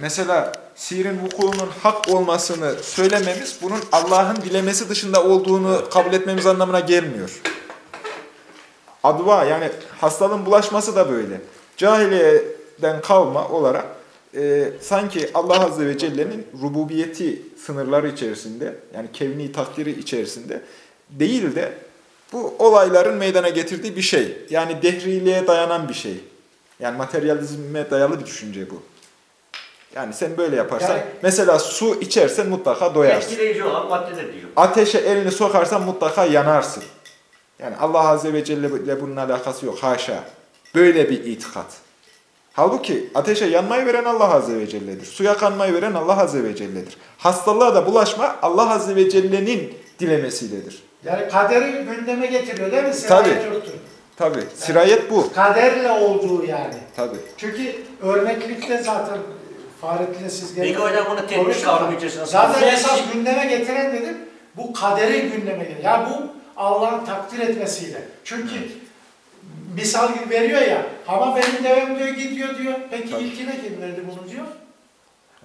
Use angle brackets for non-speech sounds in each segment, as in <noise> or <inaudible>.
mesela sihirin vukuunun hak olmasını söylememiz bunun Allah'ın dilemesi dışında olduğunu kabul etmemiz anlamına gelmiyor. Adva yani hastalığın bulaşması da böyle. Cahiliyeden kalma olarak e, sanki Allah Azze ve Celle'nin rububiyeti sınırları içerisinde yani kevni takdiri içerisinde değil de bu olayların meydana getirdiği bir şey. Yani dehriliğe dayanan bir şey. Yani materyalizme dayalı bir düşünce bu. Yani sen böyle yaparsan, Yani- mesela su içersen mutlaka doyarsın. Etkileyici olan maddedir diyor. Ateşe elini sokarsan mutlaka yanarsın. Yani Allah Azze ve Celle ile bunun alakası yok. Haşa. Böyle bir itikat. Halbuki ateşe yanmayı veren Allah Azze ve Celle'dir. Suya kanmayı veren Allah Azze ve Celle'dir. Hastalığa da bulaşma Allah Azze ve Celle'nin dilemesiyledir. Yani kaderi gündeme getiriyor değil mi? Tabii. Sirayet yoktur. Tabi. Sirayet bu. Kaderle olduğu yani. Tabi. Çünkü örneklikte zaten Fahrettin'le siz Peki hocam bunu tedbir kavramı içerisinde Zaten nasıl- esas gündeme getiren dedim bu kaderi gündeme getiren. Yani bu Allah'ın takdir etmesiyle. Çünkü misal gibi veriyor ya ama benim devem diyor gidiyor diyor. Peki Tabii. ilkine kim verdi bunu diyor.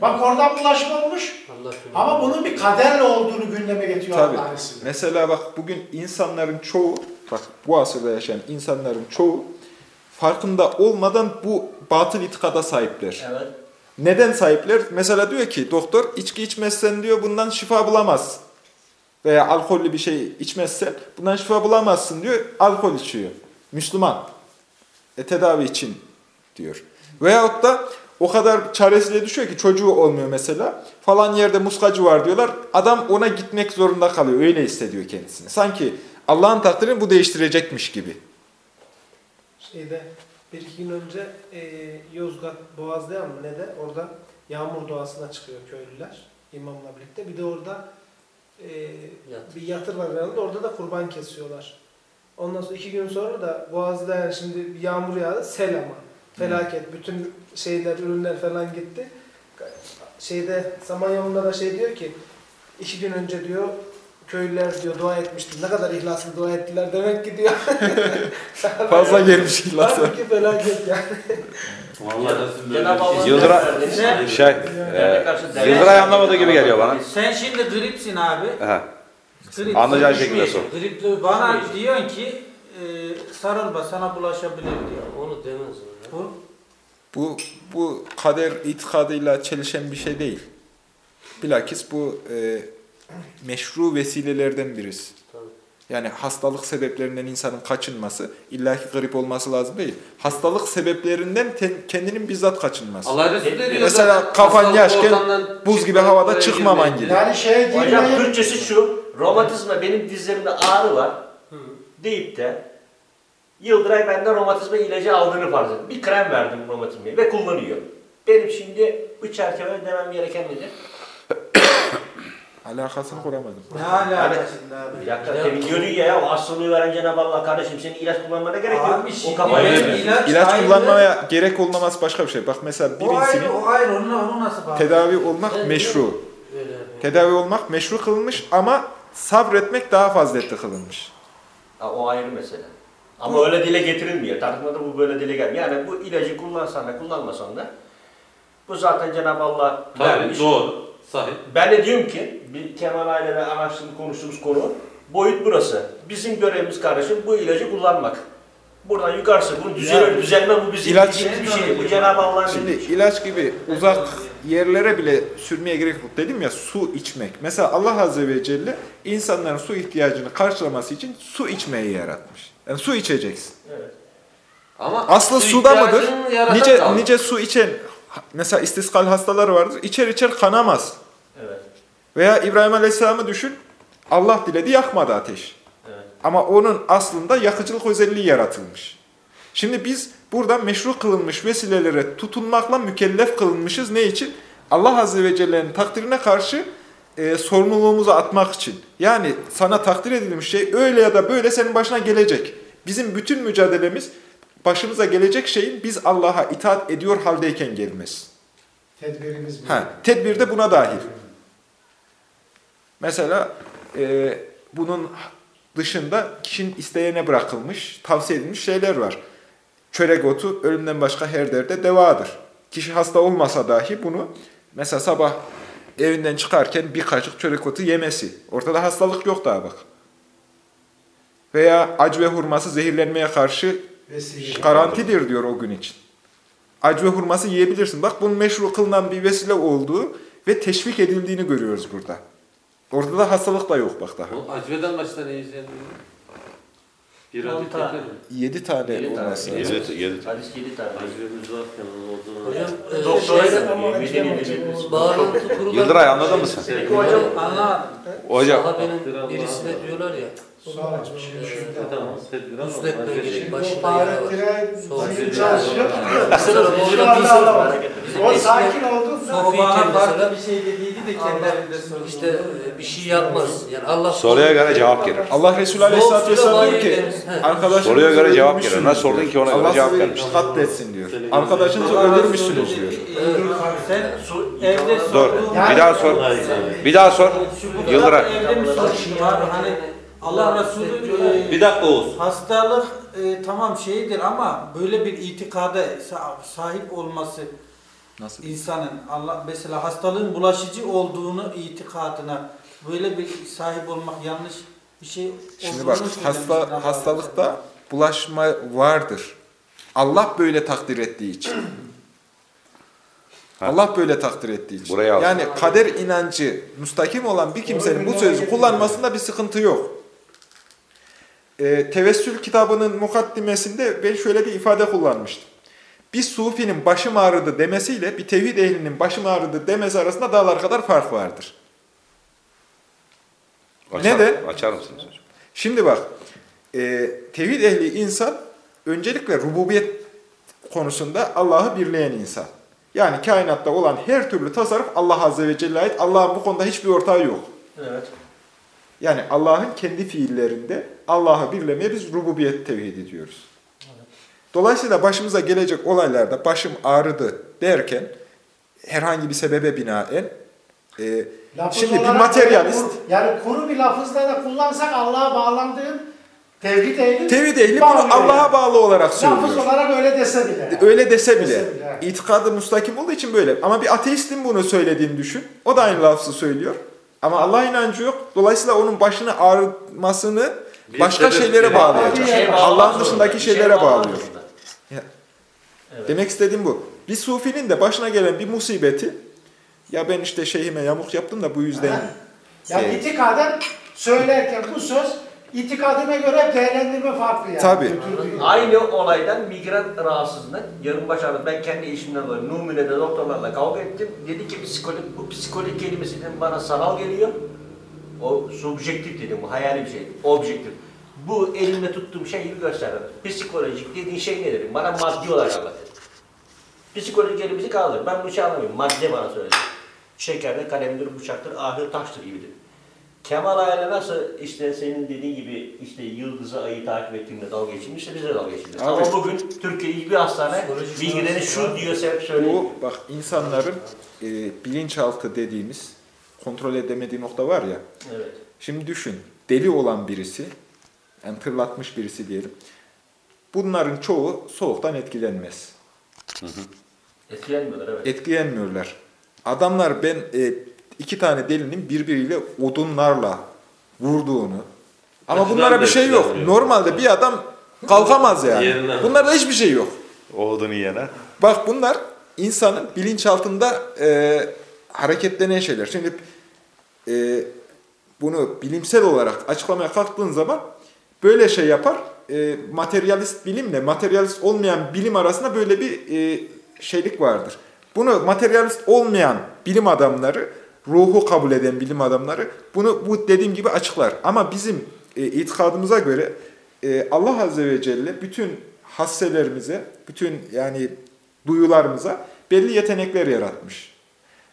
Bak oradan bulaşma olmuş Allah ama bunun bir kaderle olduğunu gündeme getiriyor Tabii. Allah'ın izniyle. Mesela bak bugün insanların çoğu, bak bu asırda yaşayan insanların çoğu farkında olmadan bu batıl itikada sahipler. Evet. Neden sahipler? Mesela diyor ki doktor içki içmezsen diyor bundan şifa bulamazsın. Veya alkollü bir şey içmezsen bundan şifa bulamazsın diyor. Alkol içiyor. Müslüman. E tedavi için diyor. Veyahut da o kadar çaresizliğe düşüyor ki çocuğu olmuyor mesela. Falan yerde muskacı var diyorlar. Adam ona gitmek zorunda kalıyor. Öyle hissediyor kendisini. Sanki Allah'ın takdirini bu değiştirecekmiş gibi. Şeyde bir iki gün önce e, Yozgat Boğazlayan mı ne de orada yağmur doğasına çıkıyor köylüler imamla birlikte. Bir de orada e, Yatır. bir yatır var yanında orada da kurban kesiyorlar. Ondan sonra iki gün sonra da Boğazlayan şimdi bir yağmur yağdı sel ama felaket bütün şeyler ürünler falan gitti. Şeyde Samanyolu'nda da şey diyor ki iki gün önce diyor köylüler diyor dua etmişti. Ne kadar ihlaslı dua ettiler demek ki diyor. <laughs> Fazla gelmiş illası. Halbuki felaket yani. Vallahi Cenab-ı Allah'ın Yıldıra- verdiğini- Şey, Devlete e, Yıldıray anlamadığı gibi geliyor bana. Sen şimdi gripsin abi. He. Grip. Anlayacağın şekilde sor. Gripli Bana diyorsun ki e, sarılma sana bulaşabilir diyor. Onu demez. Bu Bu, bu kader itikadıyla çelişen bir şey değil. Bilakis bu e, meşru vesilelerden birisi. Tabii. Yani hastalık sebeplerinden insanın kaçınması, illaki grip olması lazım değil. Hastalık sebeplerinden ten- kendinin bizzat kaçınması. Allah Resulü diyor. Mesela zaten, kafan yaşken buz gibi havada çıkmaman gibi. Yani şeye Hocam girmeyin. Türkçesi şu, romatizma benim dizlerimde ağrı var deyip de Yıldıray benden romatizma ilacı aldığını farz edin. Bir krem verdim romatizmaya ve kullanıyor. Benim şimdi bu çerçevede demem gereken nedir? <coughs> Alakasını kuramadım. ne alaka şimdi abi? Bir dakika Ya- ya, o hastalığı veren Cenab-ı Allah kardeşim senin ilaç kullanmana gerek yok. Abi O şimdi kafayı Öyle ben mi? ilaç, İlaç ayrı, kullanmaya gerek olmaması başka bir şey. Bak mesela O ayrı, birisinin o ayrı. Onu, onu nasıl bağlı? tedavi olmak meşru. Öyle yapıyor. Tedavi olmak meşru kılınmış ama sabretmek daha faziletli kılınmış. Ha, o ayrı mesele. Ama öyle dile getirilmiyor. Tartışmada bu böyle dile gelmiyor. Yani bu ilacı kullansan da kullanmasan da bu zaten Cenab-ı Allah vermiş. Tabii doğru. Sahip. Ben de diyorum ki, bir Kemal aileyle araştırdık konuştuğumuz konu, boyut burası. Bizim görevimiz kardeşim bu ilacı kullanmak. Buradan yukarısı, bunu düzelir, düzelme bu bizim İlaç- bir şey. Bu Cenab-ı Allah'ın Şimdi bildiği. ilaç gibi uzak yerlere bile sürmeye gerek yok. Dedim ya su içmek. Mesela Allah Azze ve Celle insanların su ihtiyacını karşılaması için su içmeyi yaratmış. Yani su içeceksin. Evet. Ama Aslı su suda mıdır? Nice, nice su içen, mesela istiskal hastaları vardır. İçer içer kanamaz. Evet. Veya İbrahim Aleyhisselam'ı düşün. Allah diledi yakmadı ateş. Evet. Ama onun aslında yakıcılık özelliği yaratılmış. Şimdi biz burada meşru kılınmış vesilelere tutunmakla mükellef kılınmışız. Ne için? Allah Azze ve Celle'nin takdirine karşı e, sorumluluğumuzu atmak için. Yani sana takdir edilmiş şey öyle ya da böyle senin başına gelecek. Bizim bütün mücadelemiz başımıza gelecek şeyin biz Allah'a itaat ediyor haldeyken gelmesi. Tedbirimiz bu. Ha, tedbir de buna dahil. Mesela e, bunun dışında kişinin isteyene bırakılmış, tavsiye edilmiş şeyler var. Çörek otu ölümden başka her derde devadır. kişi hasta olmasa dahi bunu mesela sabah evinden çıkarken bir kaşık çörek otu yemesi. Ortada hastalık yok daha bak. Veya acı ve hurması zehirlenmeye karşı Vesile. garantidir diyor o gün için. Acı ve hurması yiyebilirsin. Bak bunun meşru kılınan bir vesile olduğu ve teşvik edildiğini görüyoruz burada. Orada da hastalık da yok bak daha. O acveden kaç tane yiyeceksin? Bir adet tane. Yedi tane Yedi olması lazım. Yedi, yedi. Hadis 7 tane. Acvemiz varken zaman. Hocam Doktora o- bağlantı kurulan Yıldıray anladın mı sen? Peki hocam Anla. Hocam Sahabenin birisine diyorlar ya. Sonra bir şey- Tamam. tedbir ama acvesi- gerek. Başında yara var. Fahrettin'e zihin çalışıyor. Mesela Şu anda. Bizim O sakin oldun Sofi bana iken farklı mesela bir şey dediydi de kendi Allah elinde sordu. işte e, bir şey yapmaz. Yani Allah soruya göre cevap gelir. Allah Resulü Aleyhisselatü Vesselam diyor ki arkadaşınızı Soruya göre cevap gelir. Nasıl sordun ki ona göre Allah cevap sizi vermiş. katletsin diyor. Arkadaşınızı öldürmüşsünüz diyor. Sen su evde Dur. sorduğun... Bir daha sor. Bir daha sor. Şu Yıldıray. Evde mi soruşun var? Hani Allah Resulü e, Bir dakika Oğuz. hastalık e, tamam şeydir ama böyle bir itikada sa- sahip olması Nasıl? insanın Allah mesela hastalığın bulaşıcı olduğunu itikadına böyle bir sahip olmak yanlış bir şey Şimdi olduğunu bak söylemiş hasta Allah hastalıkta bulaşma vardır. Allah böyle takdir ettiği için. <clears throat> Ha. Allah böyle takdir ettiği için. Buraya al. Yani kader inancı müstakim olan bir kimsenin bu sözü kullanmasında bir sıkıntı yok. Ee, Tevessül kitabının mukaddimesinde ben şöyle bir ifade kullanmıştım. Bir sufinin başım ağrıdı demesiyle bir tevhid ehlinin başım ağrıdı demesi arasında dağlar kadar fark vardır. Açar, Neden? Açar mısınız hocam? Şimdi bak, e, tevhid ehli insan öncelikle rububiyet konusunda Allah'ı birleyen insan. Yani kainatta olan her türlü tasarruf Allah Azze ve Celle'ye ait. Allah'ın bu konuda hiçbir ortağı yok. Evet. Yani Allah'ın kendi fiillerinde Allah'ı birlemeye biz rububiyet tevhid ediyoruz. Dolayısıyla başımıza gelecek olaylarda başım ağrıdı derken herhangi bir sebebe binaen e, Lafız şimdi bir materyalist kuru- yani kuru bir lafızla da kullansak Allah'a bağlandığın tevhid ehli tevhid ehli bunu Allah'a bağlı olarak söylüyor. Lafız olarak öyle dese bile. yani. Öyle dese bile. Dese bile, itikadı müstakim olduğu için böyle. Ama bir ateistin bunu söylediğini düşün. O da aynı lafzı söylüyor. Ama Allah inancı yok. Dolayısıyla onun başını ağrıtmasını başka şeylere bağlayacak. Şey Allah'ın dışındaki şey şeylere bağlıyor. Ya. Evet. Demek istediğim bu. Bir sufinin de başına gelen bir musibeti ya ben işte şeyhime yamuk yaptım da bu yüzden Ha. Yani şey- itikaden söylerken bu söz itikadına göre değerlendirme farklı yani. Tabii. Aynı olaydan migren rahatsızlığından yarım baş ağrısı. Ben kendi işimden dolayı Numune'de doktorlarla kavga ettim. Dedi ki psikolog, bu psikolog kelimesi dedim bana sanal geliyor. O subjektif dedim, bu hayali bir şey. Objektif. Bu elimde tuttuğum şeyi gösterdim. Psikolojik dediğin şey ne dedim? Bana maddi olarak anlat. Psikolojik kelimesi kaldır. Ben bu işi anlamıyorum. Madde bana söyledi. Şekerdir, kalemdir, bıçaktır, ahır taştır gibi dedim. Kemal Ayla nasıl işte senin dediğin gibi işte yıldızı ayı takip ettiğinde dalga geçilmişse biz de dalga geçildik. Abi. Ama bugün Türkiye hiçbir hastane bilgilerini şu diyorsa hep söylüyor. bu bak insanların e, bilinçaltı dediğimiz kontrol edemediği nokta var ya. Evet. Şimdi düşün, deli olan birisi, yani tırlatmış birisi diyelim. Bunların çoğu soğuktan etkilenmez. Etkilenmiyorlar evet. Etkilenmiyorlar. Adamlar ben e, iki tane delinin birbiriyle odunlarla vurduğunu ama Açıdan bunlara bir şey yok. Normalde bir adam kalkamaz yani. Bunlarda hiçbir şey yok. O odunu yiyene. Bak bunlar insanın bilinçaltında e, hareketlenen şeyler. Şimdi e, bunu bilimsel olarak açıklamaya kalktığın zaman böyle şey yapar. E, materyalist bilimle materyalist olmayan bilim arasında böyle bir e, şeylik vardır. Bunu materyalist olmayan bilim adamları, ruhu kabul eden bilim adamları bunu bu dediğim gibi açıklar. Ama bizim e, itikadımıza göre e, Allah Azze ve Celle bütün hasselerimize, bütün yani duyularımıza belli yetenekler yaratmış.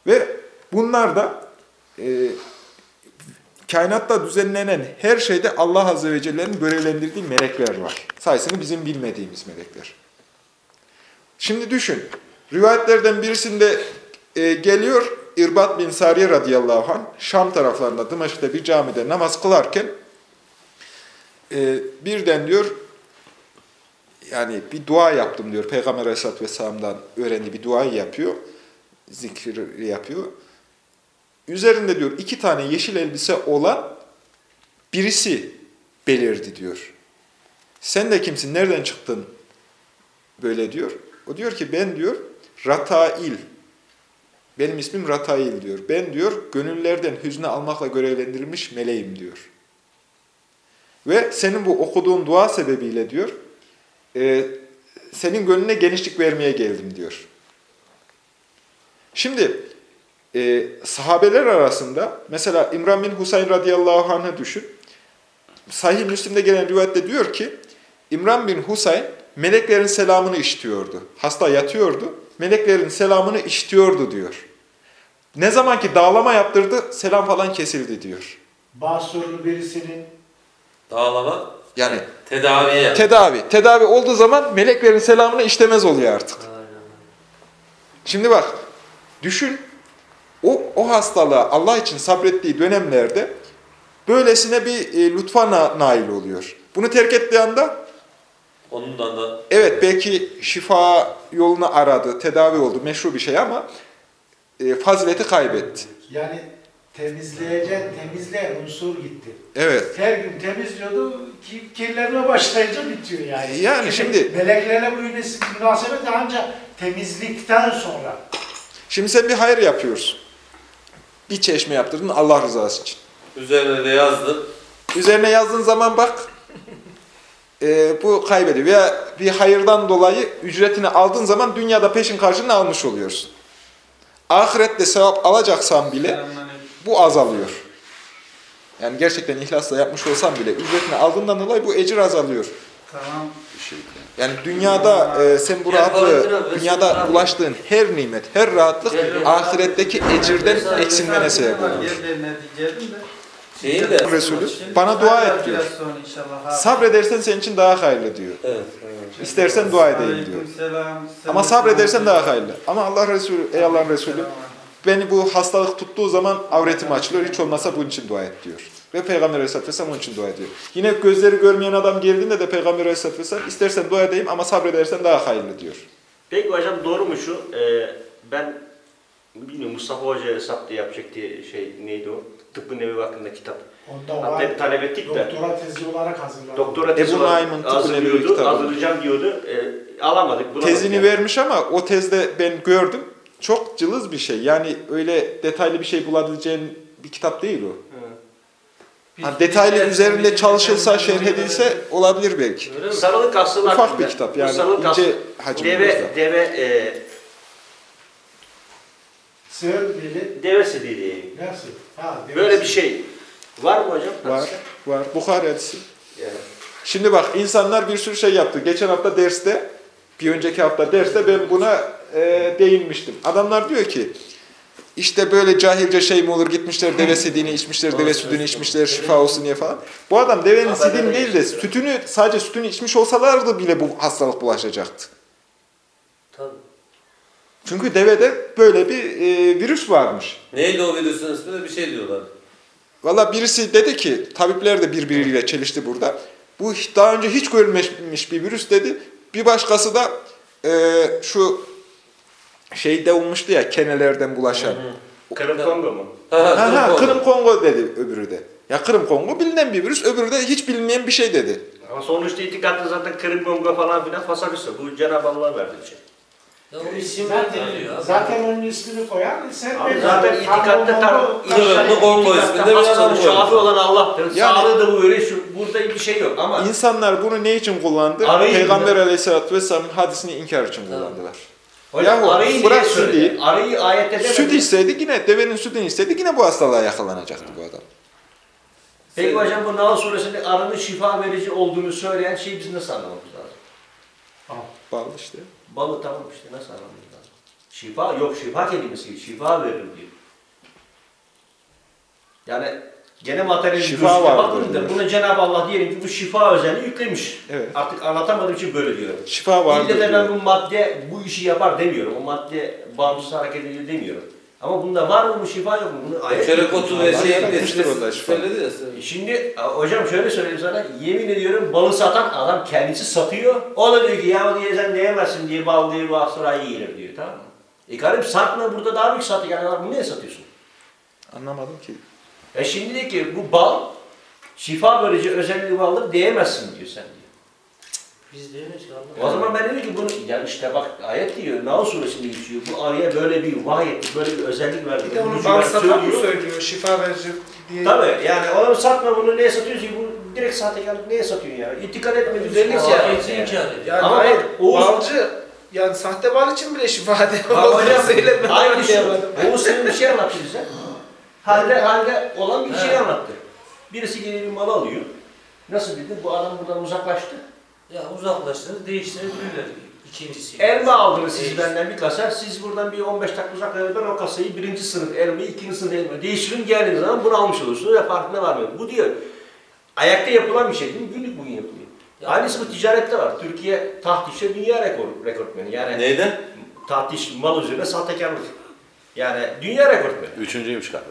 Ve bunlar da e, kainatta düzenlenen her şeyde Allah Azze ve Celle'nin görevlendirdiği melekler var. Sayısını bizim bilmediğimiz melekler. Şimdi düşün, rivayetlerden birisinde e, geliyor İrbat bin Sariye radıyallahu anh, Şam taraflarında Dımaşık'ta bir camide namaz kılarken e, birden diyor yani bir dua yaptım diyor. Peygamber Aleyhisselatü Vesselam'dan öğrendiği bir duayı yapıyor. Zikir yapıyor. Üzerinde diyor iki tane yeşil elbise olan birisi belirdi diyor. Sen de kimsin? Nereden çıktın? Böyle diyor. O diyor ki ben diyor Ratail. Benim ismim Ratail diyor. Ben diyor gönüllerden hüznü almakla görevlendirilmiş meleğim diyor. Ve senin bu okuduğun dua sebebiyle diyor e, senin gönlüne genişlik vermeye geldim diyor. Şimdi e, sahabeler arasında mesela İmran bin Husayn radıyallahu anh'ı düşün. Sahih Müslim'de gelen rivayette diyor ki İmran bin Husayn meleklerin selamını işitiyordu. Hasta yatıyordu. Meleklerin selamını işitiyordu diyor. Ne zaman ki dağlama yaptırdı selam falan kesildi diyor. Basurlu birisinin Dağlama, Yani tedaviye. tedavi. Tedavi olduğu zaman meleklerin selamını işlemez oluyor artık. Şimdi bak, düşün, o, o hastalığa Allah için sabrettiği dönemlerde böylesine bir e, lütfa na- nail oluyor. Bunu terk ettiği anda, Ondan da evet belki şifa yolunu aradı, tedavi oldu, meşru bir şey ama e, fazileti kaybetti. yani temizleyecek, temizleyen unsur gitti. Evet. Her gün temizliyordu, ki- kirlenme başlayınca bitiyor yani. Yani şimdi- Meleklerle bu münasebet ancak temizlikten sonra. Şimdi sen bir hayır yapıyorsun. Bir çeşme yaptırdın Allah rızası için. üzerine de yazdın. Üzerine yazdığın zaman bak e, bu kaybediyor. Veya bir hayırdan dolayı ücretini aldığın zaman dünyada peşin karşılığını almış oluyorsun. Ahirette sevap alacaksan bile bu azalıyor. Yani gerçekten ihlasla yapmış olsan bile ücretini aldığından dolayı bu ecir azalıyor. Tamam. Yani dünyada e, sen bu rahatlığı, dünyada ulaştığın her nimet, her rahatlık ahiretteki ecirden eksilmene sebep olur. Şeyin de. Resulü bana dua et diyor. Sabredersen senin için daha hayırlı diyor. Evet. İstersen dua edeyim diyor. Ama sabredersen daha hayırlı. Ama Allah Resulü, ey Allah'ın Resulü beni bu hastalık tuttuğu zaman avretim açılıyor. Hiç olmazsa bunun için dua et diyor. Ve Peygamber Aleyhisselatü Vesselam onun için dua ediyor. Yine gözleri görmeyen adam geldiğinde de Peygamber Aleyhisselatü Vesselam istersen dua edeyim ama sabredersen daha hayırlı diyor. Peki hocam doğru mu şu? Ee, ben bilmiyorum Mustafa Hoca hesap diye yapacak diye şey neydi o? Tıbbı Nevi hakkında kitap. Onda Hatta hep talep ettik de. Doktora tezi olarak hazırlandı. Doktora tezi Ebu Naim'in Tıbbı Nevi hazırlıyordu, kitabı. hazırlayacağım diyordu. Ee, alamadık. bulamadık Tezini yani. vermiş ama o tezde ben gördüm. Çok cılız bir şey. Yani öyle detaylı bir şey bulabileceğin bir kitap değil o. Ha, detaylı üzerinde çalışılsa, şerh edilse olabilir belki. Sarılık hastalığı Ufak hakkında. bir kitap yani sarılık ince hastalığı- hacimli Deve, deve, e, Sığır dili devesi dediği. nasıl? Ha, Böyle bir şey var mı hocam? Var, var. Bukhari hadisi. Yani. Şimdi bak insanlar bir sürü şey yaptı. Geçen hafta derste, bir önceki hafta derste ben buna e, değinmiştim. Adamlar diyor ki, işte böyle cahilce şey mi olur gitmişler deve sidiğini içmişler, deve sütünü içmişler şifa olsun diye falan. Bu adam devenin sidiğini değil de sütünü, sadece sütünü içmiş olsalardı bile bu hastalık bulaşacaktı. Tabii. Çünkü devede böyle bir e, virüs varmış. Neydi o virüsün ismi de bir şey diyorlar. Valla birisi dedi ki, tabipler de birbiriyle çelişti burada. Bu daha önce hiç görülmemiş bir virüs dedi. Bir başkası da e, şu şeyde olmuştu ya kenelerden bulaşan. Kırım Kongo mu? Ha, ha, Ha, ha, Kırım Kırım Kongo dedi öbürü de. Ya Kırım Kongo bilinen bir virüs, öbürü de hiç bilinmeyen bir şey dedi. Ama sonuçta itikatta zaten Kırım Kongo falan filan fasalüsü. Bu Cenab-ı Allah verdi bir şey. Ya o isim Zaten, veriliyor zaten onun ismini koyan sen Abi zaten itikatta tam Kırımlı Kongo itikatta isminde bir adam. Şafi olan Allah'tır. Yani- Sağlığı da bu öyle. Şu, burada bir şey yok ama İnsanlar bunu ne için kullandı? Arayın Peygamber. Aleyhisselatü Vesselam'ın hadisini inkar için kullandılar. Hocam Yahu, arayı bırak niye söyledi? sütü. Arayı ayette demedi. Süt içseydi yine, devenin sütünü içseydi yine bu hastalığa yakalanacaktı bu adam. Peki hocam bu Nahl suresinde arının şifa verici olduğunu söyleyen şeyi biz nasıl anlamamız lazım? Bal işte. Balı tamam işte nasıl anlamamız lazım? Şifa yok şifa kelimesi şifa verir diyor. Yani gene materyal Şifa bakılınca diyor. buna Cenab-ı Allah diyelim ki bu şifa özelliği yüklemiş. Evet. Artık anlatamadığım için böyle diyorum. Şifa vardır İlle de ben bu madde bu işi yapar demiyorum. O madde bağımsız hareket ediyor demiyorum. Ama bunda var mı bu şifa yok mu? Bunu ayet Çörek otu ve şey söyledi ya. sen. E Şimdi hocam şöyle söyleyeyim sana, yemin ediyorum balı satan adam kendisi satıyor. O da diyor ki ya diye sen ne yemezsin diye bal diye bu asrayı yenir diyor tamam mı? E kardeşim satma burada daha büyük satıyor yani bunu niye satıyorsun? Anlamadım ki. E şimdi diyor ki bu bal şifa verici özelliği vardır diyemezsin diyor sen diyor. Biz diyemeyiz ki Allah. O zaman ben dedim ki bunu, ya işte bak ayet diyor, Nahl suresinde geçiyor. Bu araya böyle bir vahyet, böyle bir özellik verdi. Bir de onu Bunu bal satan mı söylüyor. Şifa verici diye. Tabii yani onu satma bunu neye satıyorsun? Bu direkt sahtekarlık neye satıyorsun ya? İtikad etme diyorsun. ya, yani. Yani Ama hayır, bak, Oğuz- balcı yani sahte bal için bile şifa <laughs> ben aynı şey. Oğuz senin bir şey anlattı bize. Halde, halde olan bir şey Evet. anlattı. Birisi geliyor bir malı alıyor. Nasıl dedi? Bu adam buradan uzaklaştı. Ya uzaklaştınız değiştirebilirler. İkincisi. Elma aldınız siz benden bir kasa. Siz buradan bir 15 dakika uzaklaşın. Ben o kasayı birinci sınıf elmayı, ikinci sınıf elma değiştirin geldiğiniz zaman bunu almış olursunuz ve farkına varmıyor. Bu diyor. Ayakta yapılan bir şey değil mi? Günlük bugün yapılıyor. Ya- Aynısı bu ticarette var. Türkiye tahtişe dünya rekor, rekortmeni. Yani Neyden? tahtiş mal üzerine sahtekarlık. Yani dünya rekortmeni. Üçüncüymüş galiba.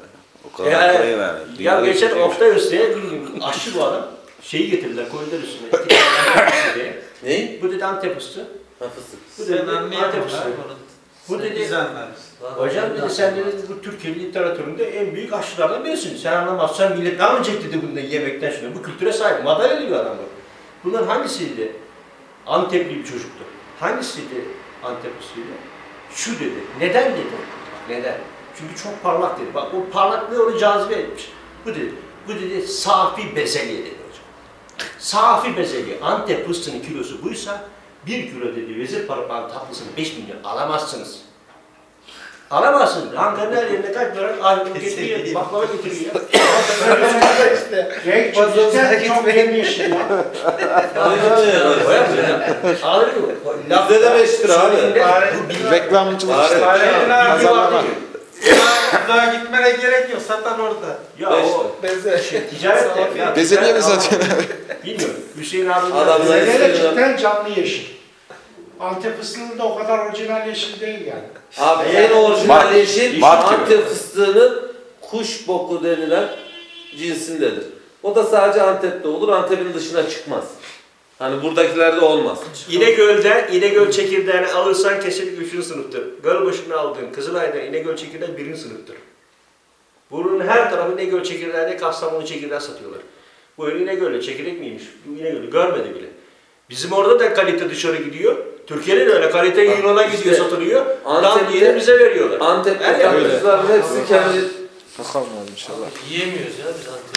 O kadar Yani, parayı verdi. ya geçen üçüncüymüş. Oktay gün aşçı bu adam. Şeyi getirdiler, koydular üstüne. Antep. Neyi? Bu dedi Antep fıstığı. Ha fıstık. Bu Sen dedi Antep fıstığı. Bu Sen dedi-. Hocam dedi sen dedi bu Türkiye literatüründe en büyük aşçılardan birisin. Sen anlamazsan millet ne anlayacak dedi bunda yemekten sonra. Bu kültüre sahip. Madalyalı bir adam bu. Bunların hangisiydi? Antepli bir çocuktu. Hangisiydi Anteplisiyle? Şu dedi. Neden dedi? Neden? Çünkü çok parlak dedi. Bak o parlaklığı onu cazibe etmiş. Bu dedi. Bu dedi safi bezelye dedi hocam. Safi bezelye. Antep fıstığının kilosu buysa bir kilo dedi vezir parmağın tatlısını 5 milyon alamazsınız. Alamazsınız. Ankara'nın her yerine kaç para ay, getiriyor, baklava getiriyor. işte. Renk uzağa çok yemyeşil ya. Anladın mı? Laf- Bizde de beş lira abi. Reklamcılık işte. Pazarlama. Uzağa gitmene gerek yok. Satan orada. Ya Beş o. Benzer. şey, ticaret de. ya, Bezelye mi ticaret- satıyorsun Bilmiyorum. Hüseyin abi. Adamlar- istiyorlar. cidden canlı yeşil. Antep fıstığının da o kadar orijinal yeşil değil yani. Abi en orijinal Mart- yeşil Mart. Antep fıstığının kuş boku denilen cinsindedir. O da sadece Antep'te olur. Antep'in dışına çıkmaz. Hani buradakilerde olmaz. İnegöl'de İnegöl çekirdeğini alırsan kesinlikle üçüncü sınıftır. Göl başına aldığın Kızılay'da İnegöl çekirdeği birinci sınıftır. Bunun her tarafı İnegöl çekirdeğinde Kastamonu çekirdeği satıyorlar. Bu öyle İnegöl'de çekirdek miymiş? Bu İnegöl'ü görmedi bile. Bizim orada da kalite dışarı gidiyor. Türkiye'de de öyle kalite Yunan'a İşte gidiyor satılıyor. Tam Antep'te- bize veriyorlar. Antep'te tatlıcıların hepsi kendi Bakalım inşallah. Yiyemiyoruz ya biz Antep.